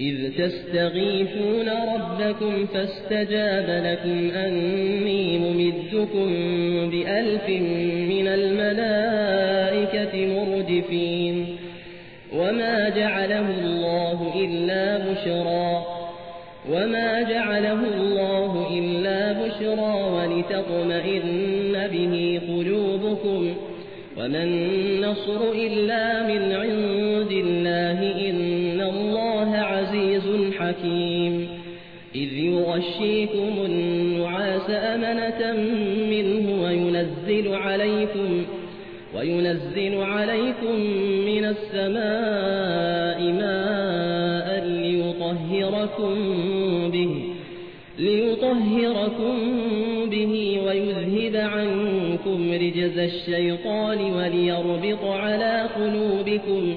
إذ تستغيثون ربكم فاستجاب لكم أني ممدكم بألف من الملائكة مردفين وما جعله الله إلا بشرا وما جعله الله إلا بشرا ولتطمئن به قلوبكم وما النصر إلا من حكيم إذ يغشيكم النعاس أمنة منه وينزل عليكم وينزل عليكم من السماء ماء ليطهركم به ليطهركم به ويذهب عنكم رجز الشيطان وليربط على قلوبكم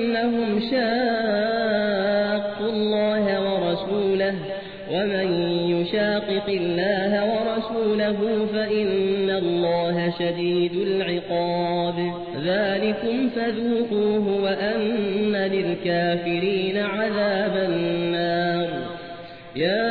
بأنهم شاقوا الله ورسوله ومن يشاقق الله ورسوله فإن الله شديد العقاب ذلكم فذوقوه وأن للكافرين عذاب النار يا